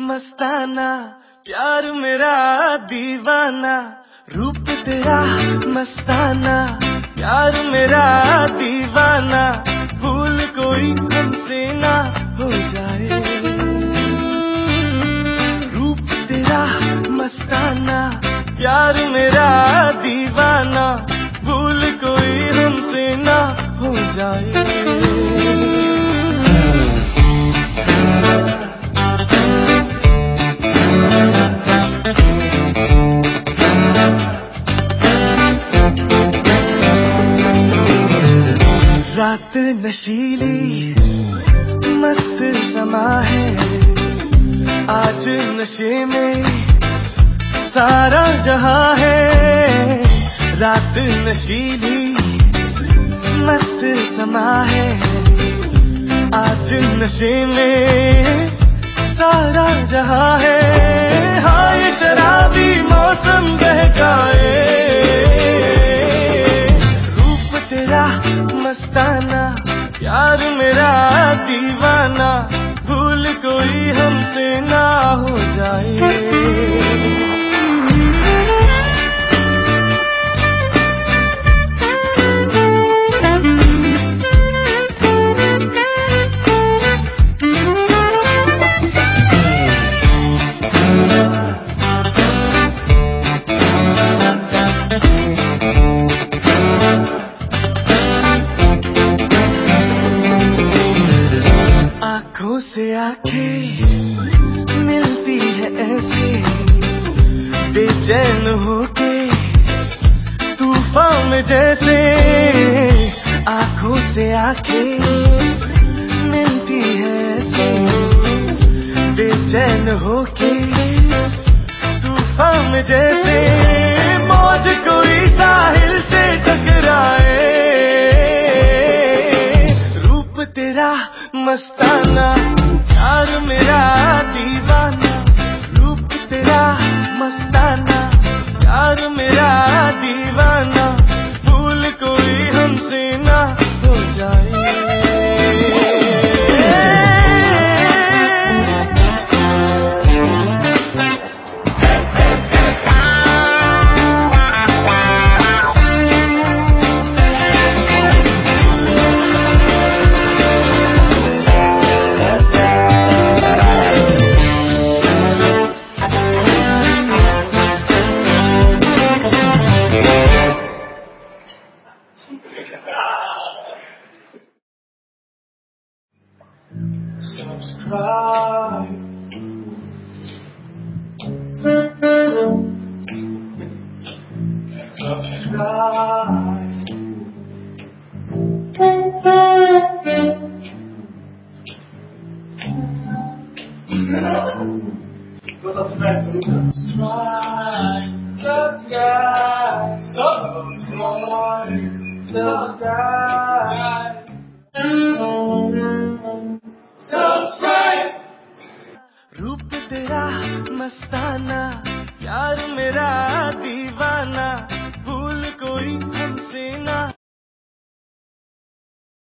मस्ताना, प्यार मेरा दीवाना, रूप तेरा मस्ताना, प्यार मेरा दीवाना, भूल कोई हमसे ना हो जाए। रूप तेरा मस्ताना, प्यार मेरा दीवाना, भूल कोई हमसे ना हो जाए। रात नशीली, मस्त समा है। आज नशे में सारा जहाँ है। रात नशीली, मस्त समा है। आज नशे में सारा जहाँ है। प्यार मेरा दीवाना भूल कोई हमसे ना हो जाए। आँखों मिलती है ऐसे, बेचैन होके तूफ़ान में जैसे आँखों से आँखें मिलती है ऐसे, बेचैन होके तूफ़ान में जैसे मौज कोई साहिल से टकराए। रूप तेरा मस्ताना प्यार मेरा subscribe. Subscribe. Subscribe, subscribe. मस्ताना